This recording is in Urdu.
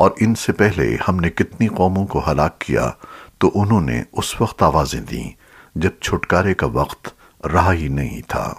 اور ان سے پہلے ہم نے کتنی قوموں کو ہلاک کیا، تو انہوں نے اس وقت آوازیں دیں جب چھٹکارے کا وقت رہا ہی نہیں تھا۔